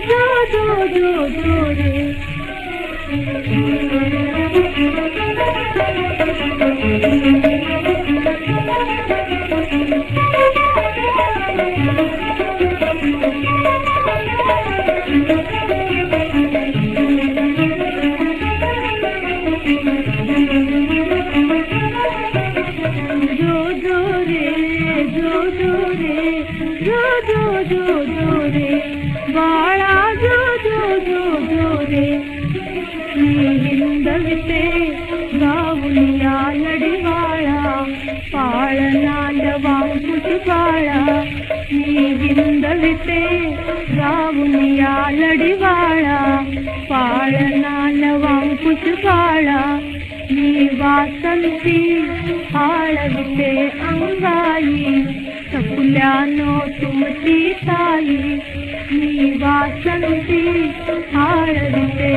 do do do do do. जो रे जो जो जो जो रे बाळा जो जो जो जो रे जो जो रे जो जो रे जो जो जो जो रे बाळा जो जो जो लाडी बाळा पाळनांदवा कुटी बाळा नी हिंदविते रावून या लडी बाळा पाळनांदवा नी वासंती हाळविते अंगाई सकुल्यानो तुम सीताई नी वासंती हाळविते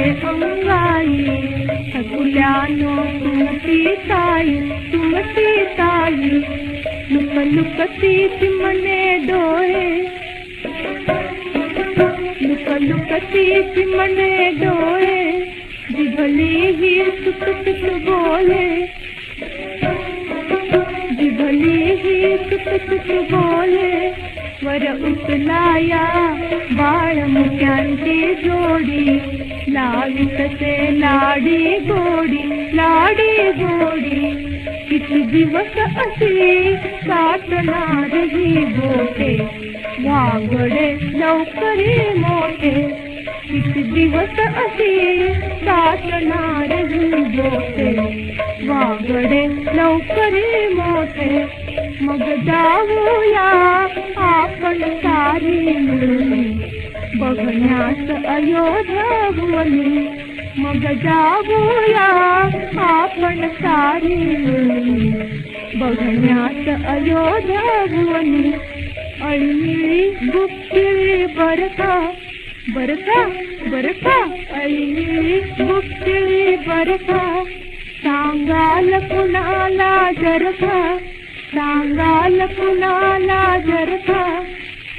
जानो तुमसी साई तुमसी साई लुक लुक सीत मने डोए लुक लुक सीत मने डोए जिभले ही सुख सुख बोले। जिभले ही सुख सुख बोले। वर उतलाया लाडी गोडी किती दिवस साठणार ही बोटे. वागडे लवकरी मोठे. किती दिवस अशी साठणार ही बोटे. वागडे लवकरी मोठे. मग जाऊया आपण सारी मिळून बघण्यास अयोध्या भुवनी मग जाऊया आपण सारी मिळून बघण्यास अयोध्या भुवनी अळमिळी गुप्तिळी बरका बरका बरका अळमिळी गुप्तिळी बरका सांगाल कुणाला जरका सांगाल जरका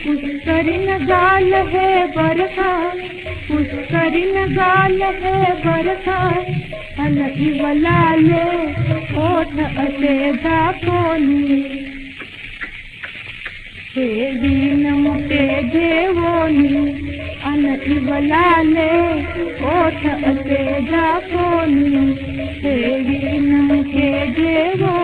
पुष्करीन गाल हे बरका पुष्करीन गाल हे बरका अन इवलाले ओठ असे दाखवली दीन मुके जेवोनी अन इवलाले ओठ दीन मुके जेवोनी